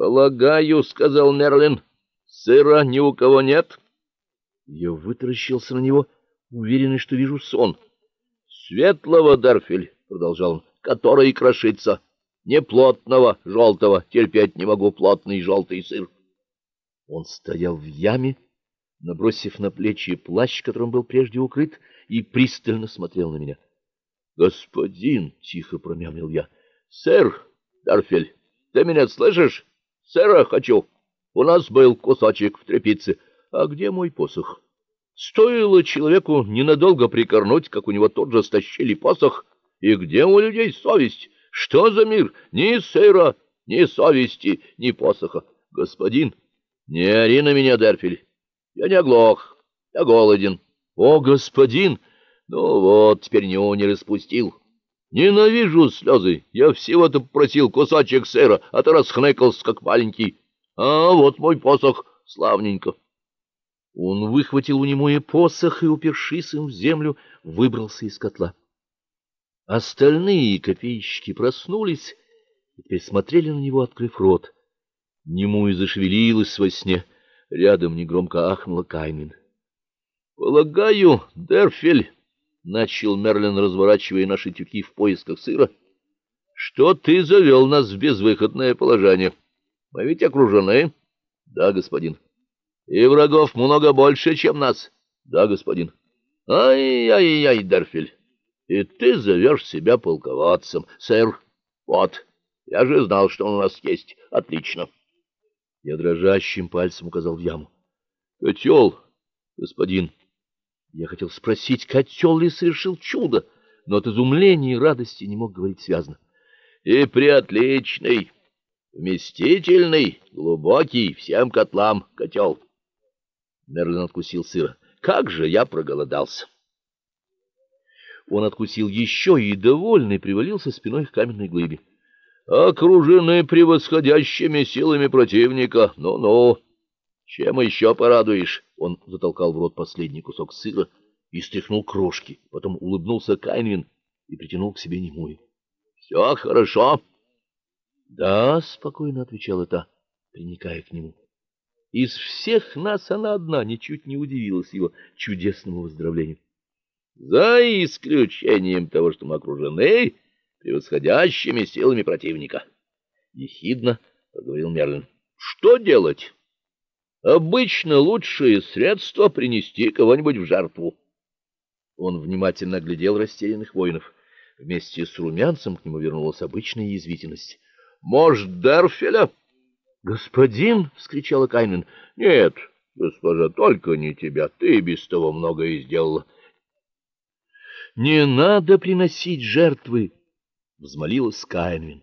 Полагаю, сказал Мерлин, сыра ни у кого нет. Я вытаращился на него, уверенный, что вижу сон. Светлого, Дарфель, продолжал он, который крошится, не плотного, желтого, терпеть не могу плотный желтый сыр. Он стоял в яме, набросив на плечи плащ, которым был прежде укрыт, и пристально смотрел на меня. "Господин", тихо промямлил я. "Сэр Дарфель, ты меня слышишь? Сэра хочу. У нас был кусочек в тряпице. А где мой посох? Стоило человеку ненадолго прикорнуть, как у него тут же стащили посох. И где у людей совесть? Что за мир? Ни сэра, ни совести, ни посоха. Господин, не ори на меня, Дерфель. Я не оглох, я голоден. О, господин, ну вот, теперь него не распустил. Ненавижу слезы. Я всего-то просил кусочек сыра, а ты расхныкался, как маленький. А вот мой посох, славненько. Он выхватил у него и посох и, упершись им в землю, выбрался из котла. Остальные копейщики проснулись и теперь на него, открыв рот. Нему и зашевелилась во сне. Рядом негромко ахнула Каймин. Полагаю, Дерфель начал Мерлин, разворачивая наши тюки в поисках сыра. Что ты завел нас в безвыходное положение? Мы ведь окружены. Да, господин. И врагов много больше, чем нас. Да, господин. Ай-ай-ай, Дерфель. И ты зовешь себя полководцем, сэр. Вот. Я же знал, что он у нас есть. Отлично. Я дрожащим пальцем указал в яму. Котел, господин. Я хотел спросить, котел ли совершил чудо, но от изумления и радости не мог говорить связно. И приотличный, вместительный, глубокий, всем котлам котел. Мерлин откусил сыра. Как же я проголодался. Он откусил еще и довольный привалился спиной к каменной глыбе. Окружены превосходящими силами противника. Ну-ну. Чем еще порадуешь? Он затолкал в рот последний кусок сыра и стряхнул крошки, потом улыбнулся Кайнвин и притянул к себе немую. «Все хорошо. Да, спокойно отвечала та, приникая к нему. Из всех нас она одна ничуть не удивилась его чудесному выздоровлению. За исключением того, что мы окружены превосходящими силами противника, ехидно проговорил Мерлин. Что делать? Обычно лучшее средство принести кого-нибудь в жертву. Он внимательно оглядел растерянных воинов. Вместе с румянцем к нему вернулась обычная язвительность. Может, Дерфеля? Господин, вскричала Кайнен. Нет, госпожа, только не тебя. Ты без того многое сделала. Не надо приносить жертвы, взмолилась Кайнен.